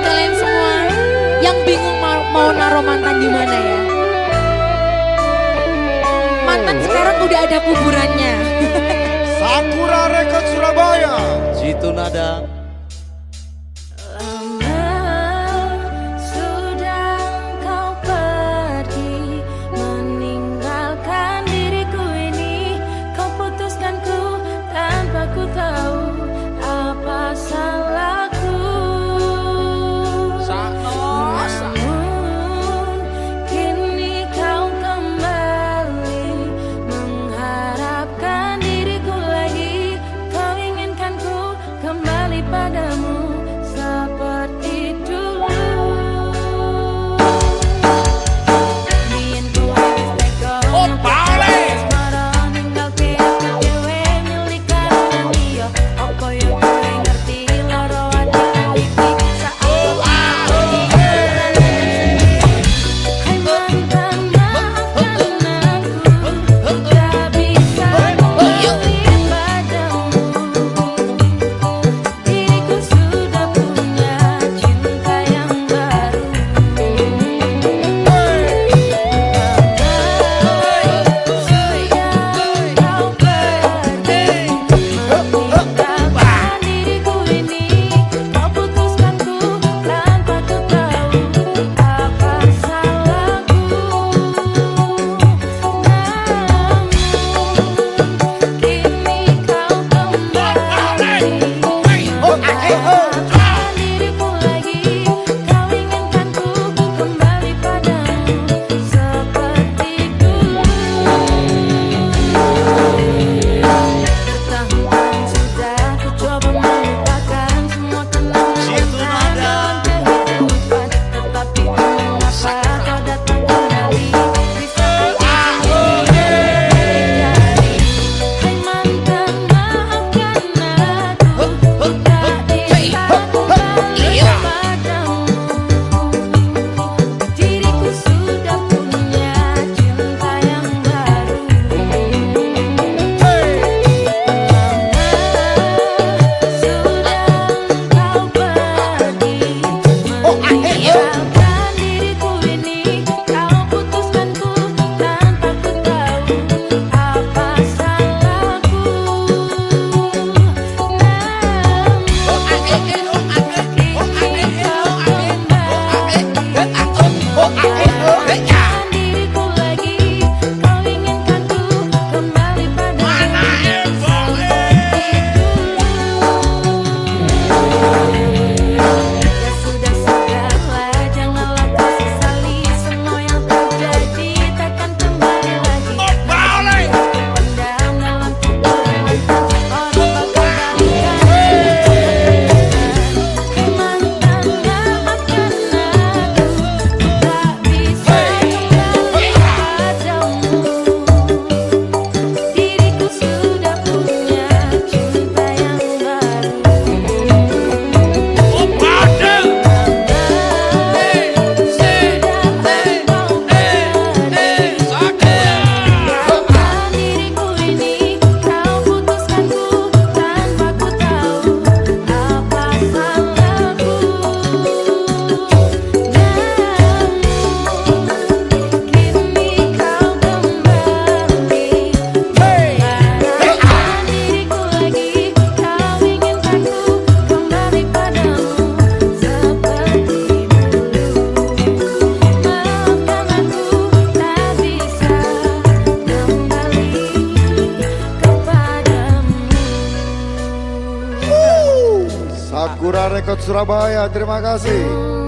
kalian semua yang bingung mau, mau naruh mantan di mana ya. Mantan sekarang udah ada kuburannya. Oh. Sakura Record Surabaya, terima kasih.